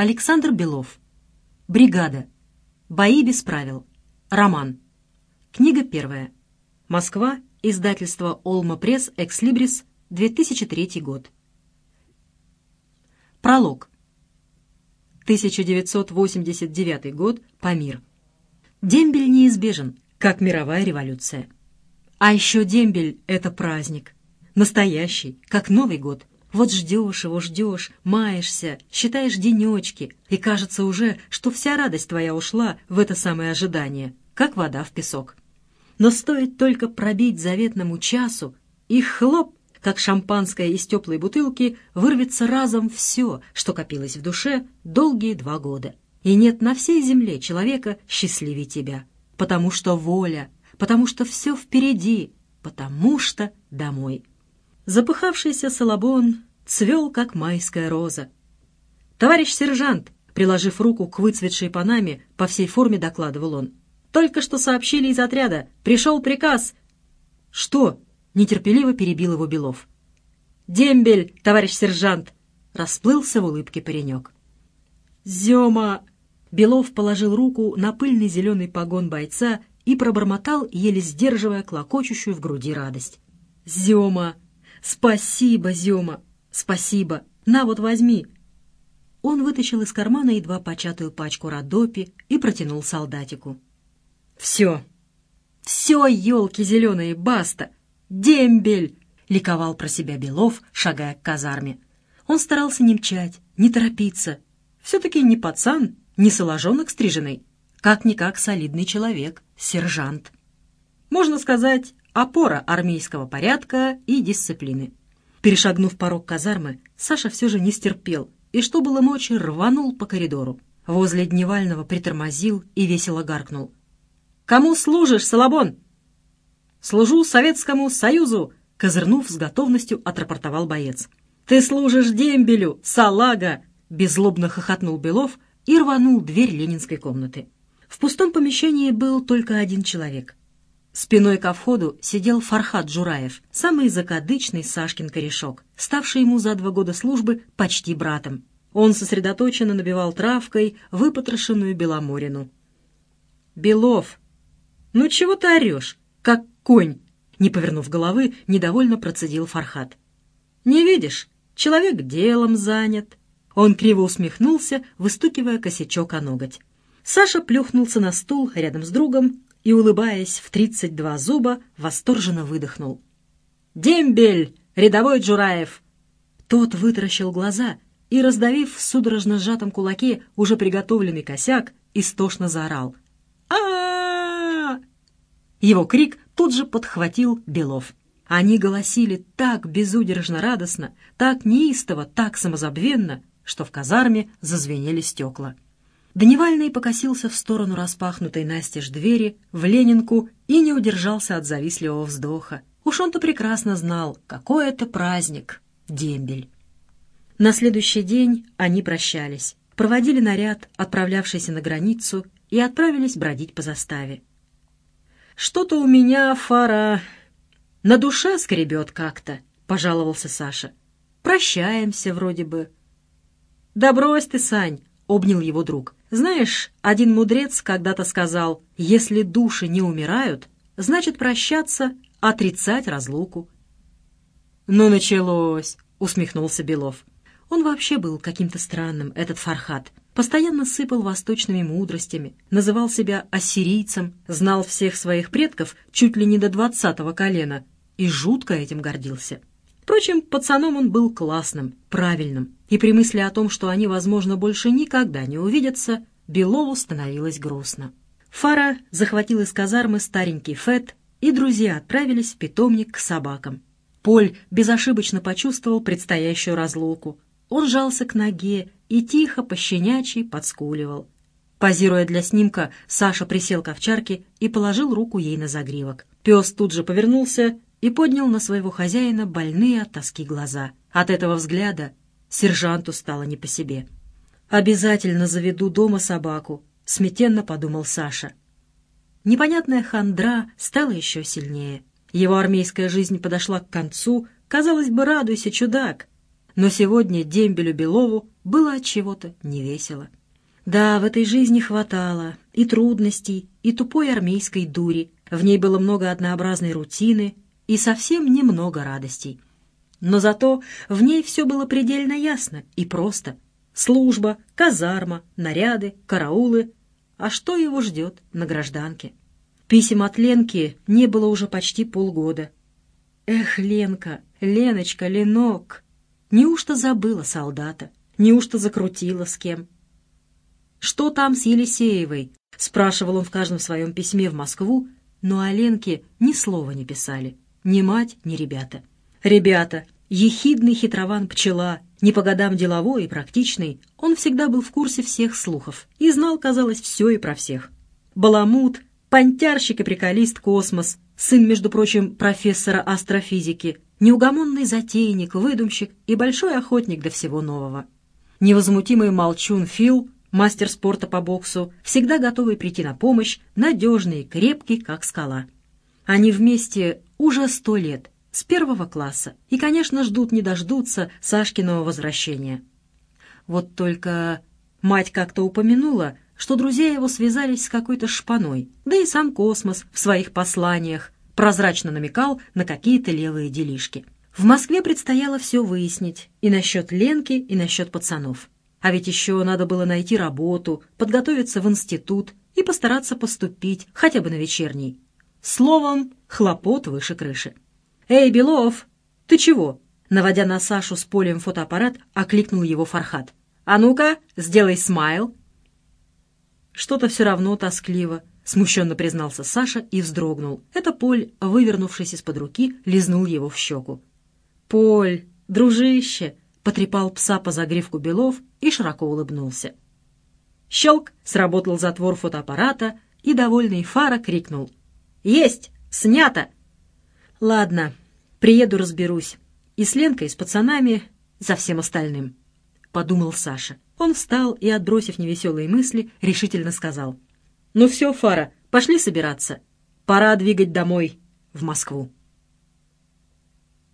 Александр Белов. Бригада. Бои без правил. Роман. Книга первая. Москва. Издательство «Олма Пресс. Экслибрис». 2003 год. Пролог. 1989 год. Памир. Дембель неизбежен, как мировая революция. А еще дембель — это праздник. Настоящий, как Новый год. Вот ждешь его, ждешь, маешься, считаешь денечки, и кажется уже, что вся радость твоя ушла в это самое ожидание, как вода в песок. Но стоит только пробить заветному часу, и хлоп, как шампанское из теплой бутылки, вырвется разом все, что копилось в душе долгие два года. И нет на всей земле человека счастливее тебя, потому что воля, потому что все впереди, потому что домой. Запыхавшийся Салабон цвел, как майская роза. «Товарищ сержант!» Приложив руку к выцветшей панаме, по всей форме докладывал он. «Только что сообщили из отряда. Пришел приказ». «Что?» — нетерпеливо перебил его Белов. «Дембель, товарищ сержант!» — расплылся в улыбке паренек. «Зема!» Белов положил руку на пыльный зеленый погон бойца и пробормотал, еле сдерживая клокочущую в груди радость. «Зема! «Спасибо, Зема! Спасибо! На вот возьми!» Он вытащил из кармана едва початую пачку Родопи и протянул солдатику. «Все! Все, елки зеленые, баста! Дембель!» — ликовал про себя Белов, шагая к казарме. Он старался не мчать, не торопиться. Все-таки не пацан, не соложонок стриженный. Как-никак солидный человек, сержант. Можно сказать, опора армейского порядка и дисциплины. Перешагнув порог казармы, Саша все же не стерпел и, что было мочи, рванул по коридору. Возле Дневального притормозил и весело гаркнул. «Кому служишь, Салабон?» «Служу Советскому Союзу!» — козырнув с готовностью, отрапортовал боец. «Ты служишь дембелю, салага!» — беззлобно хохотнул Белов и рванул дверь ленинской комнаты. В пустом помещении был только один человек. Спиной ко входу сидел Фархат Джураев, самый закадычный Сашкин корешок, ставший ему за два года службы почти братом. Он сосредоточенно набивал травкой выпотрошенную Беломорину. «Белов, ну чего ты орешь, как конь?» Не повернув головы, недовольно процедил Фархат. «Не видишь, человек делом занят». Он криво усмехнулся, выстукивая косячок о ноготь. Саша плюхнулся на стул рядом с другом и, улыбаясь в тридцать два зуба, восторженно выдохнул. «Дембель! Рядовой Джураев!» Тот вытаращил глаза и, раздавив в судорожно сжатом кулаке уже приготовленный косяк, истошно заорал. а Его крик тут же подхватил Белов. Они голосили так безудержно радостно, так неистово, так самозабвенно, что в казарме зазвенели стекла. Дневальный покосился в сторону распахнутой настежь двери, в Ленинку, и не удержался от завистливого вздоха. Уж он-то прекрасно знал, какой это праздник — дембель. На следующий день они прощались, проводили наряд, отправлявшийся на границу, и отправились бродить по заставе. «Что-то у меня, Фара, на душе скребет как-то», — пожаловался Саша. «Прощаемся вроде бы». «Да брось ты, Сань», — обнял его друг. Знаешь, один мудрец когда-то сказал, если души не умирают, значит прощаться, отрицать разлуку. «Ну, началось!» — усмехнулся Белов. Он вообще был каким-то странным, этот Фархат. Постоянно сыпал восточными мудростями, называл себя ассирийцем, знал всех своих предков чуть ли не до двадцатого колена и жутко этим гордился. Впрочем, пацаном он был классным, правильным, и при мысли о том, что они, возможно, больше никогда не увидятся, Белову становилось грустно. Фара захватил из казармы старенький Фет, и друзья отправились в питомник к собакам. Поль безошибочно почувствовал предстоящую разлуку. Он жался к ноге и тихо, пощенячий, подскуливал. Позируя для снимка, Саша присел к овчарке и положил руку ей на загривок. Пес тут же повернулся и поднял на своего хозяина больные от тоски глаза. От этого взгляда сержанту стало не по себе. «Обязательно заведу дома собаку», — смятенно подумал Саша. Непонятная хандра стала еще сильнее. Его армейская жизнь подошла к концу, казалось бы, радуйся, чудак. но сегодня дембелю Белову было от чего-то невесело. Да, в этой жизни хватало и трудностей, и тупой армейской дури. В ней было много однообразной рутины и совсем немного радостей. Но зато в ней все было предельно ясно и просто. Служба, казарма, наряды, караулы. А что его ждет на гражданке? Писем от Ленки не было уже почти полгода. Эх, Ленка, Леночка, Ленок! Неужто забыла солдата? Неужто закрутила с кем? «Что там с Елисеевой?» — спрашивал он в каждом своем письме в Москву, но о Ленке ни слова не писали. Ни мать, ни ребята. Ребята, ехидный хитрован-пчела, не по годам деловой и практичный, он всегда был в курсе всех слухов и знал, казалось, все и про всех. Баламут, понтярщик и приколист Космос, сын, между прочим, профессора астрофизики, неугомонный затейник, выдумщик и большой охотник до всего нового. Невозмутимый молчун Фил, мастер спорта по боксу, всегда готовый прийти на помощь, надежный и крепкий, как скала. Они вместе уже сто лет, с первого класса, и, конечно, ждут не дождутся Сашкиного возвращения. Вот только мать как-то упомянула, что друзья его связались с какой-то шпаной, да и сам космос в своих посланиях прозрачно намекал на какие-то левые делишки. В Москве предстояло все выяснить и насчет Ленки, и насчет пацанов. А ведь еще надо было найти работу, подготовиться в институт и постараться поступить, хотя бы на вечерний. Словом, хлопот выше крыши. «Эй, Белов, ты чего?» Наводя на Сашу с полем фотоаппарат, окликнул его Фархат. «А ну-ка, сделай смайл!» Что-то все равно тоскливо, Смущенно признался Саша и вздрогнул. Это Поль, вывернувшись из-под руки, лизнул его в щеку. «Поль, дружище!» — потрепал пса по загривку Белов и широко улыбнулся. Щелк! Сработал затвор фотоаппарата, и довольный Фара крикнул. «Есть! Снято!» «Ладно, приеду разберусь. И с Ленкой, и с пацанами, за всем остальным», — подумал Саша. Он встал и, отбросив невеселые мысли, решительно сказал — «Ну все, Фара, пошли собираться. Пора двигать домой, в Москву».